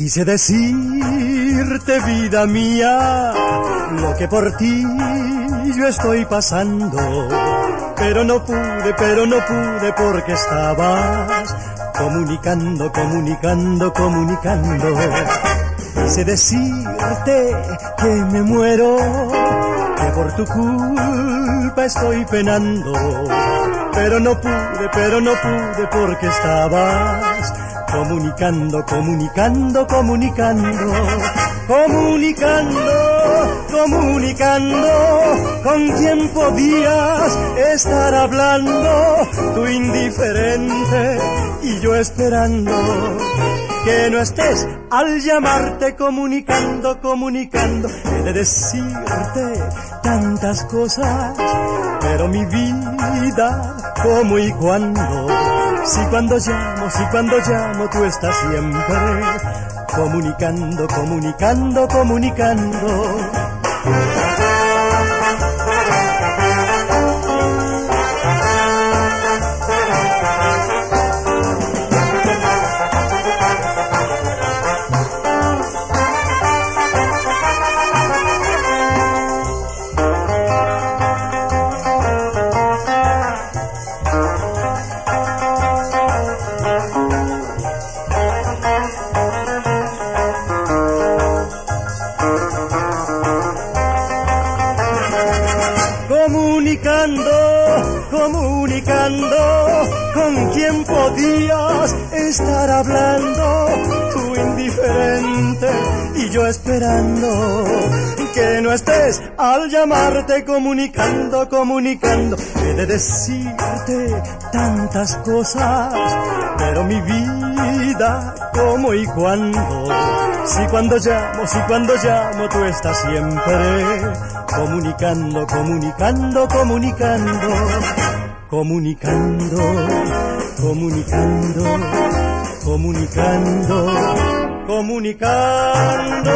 Quise decirte, vida mía, lo que por ti yo estoy pasando. Pero no pude, pero no pude porque estabas comunicando, comunicando, comunicando. Quise decirte que me muero, que por tu culpa estoy penando. Pero no pude, pero no pude porque estabas comunicando, comunicando, comunicando, comunicando, comunicando, con quien podías estar hablando, tú indiferente y yo esperando. Que no estés al llamarte comunicando, comunicando, he de decirte tantas cosas, pero mi vida, como y cuando, si cuando llamo, si cuando llamo tú estás siempre comunicando, comunicando, comunicando. Comunicando, comunicando, con quien podías estar hablando, tú indiferente y yo esperando que no estés. Al llamarte comunicando, comunicando, he de decirte tantas cosas, vida, como y cuando, si cuando llamo, si cuando llamo tú estás siempre comunicando, comunicando, comunicando, comunicando, comunicando, comunicando, comunicando.